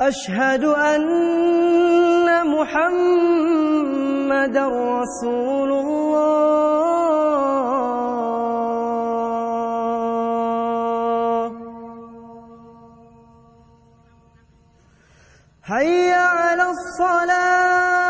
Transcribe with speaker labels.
Speaker 1: أشهد أن محمد رسول الله. هيا على الصلاة.